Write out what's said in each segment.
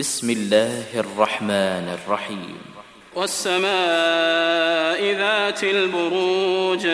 بسم الله الرحمن الرحيم. والسماء ذات البروج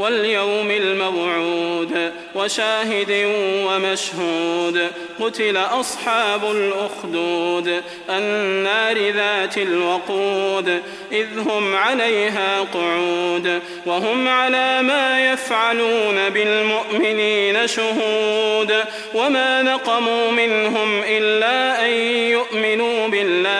واليوم الموعود وشاهد ومشهود قتل أصحاب الأخدود النار ذات الوقود إذ هم عليها قعود وهم على ما يفعلون بالمؤمنين شهود وما نقموا منهم إلا أن يؤمنوا بالله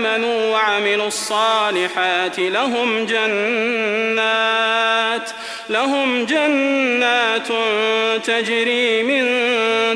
آمنوا وعملوا الصالحات لهم جنات لهم جنات تجري من